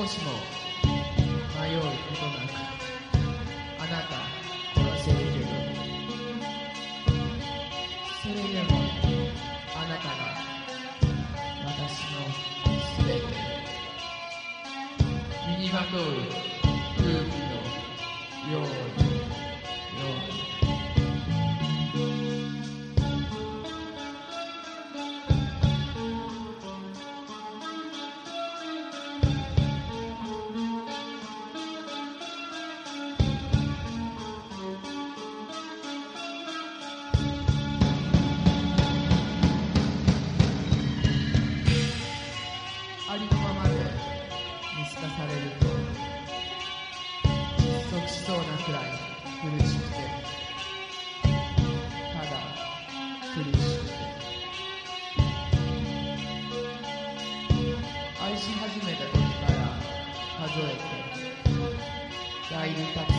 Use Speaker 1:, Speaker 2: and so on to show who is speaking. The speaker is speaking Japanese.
Speaker 1: 少しも迷うことなくあなた殺せるけどそれでもあなたが私の全て身にまとう空気のように。Bye.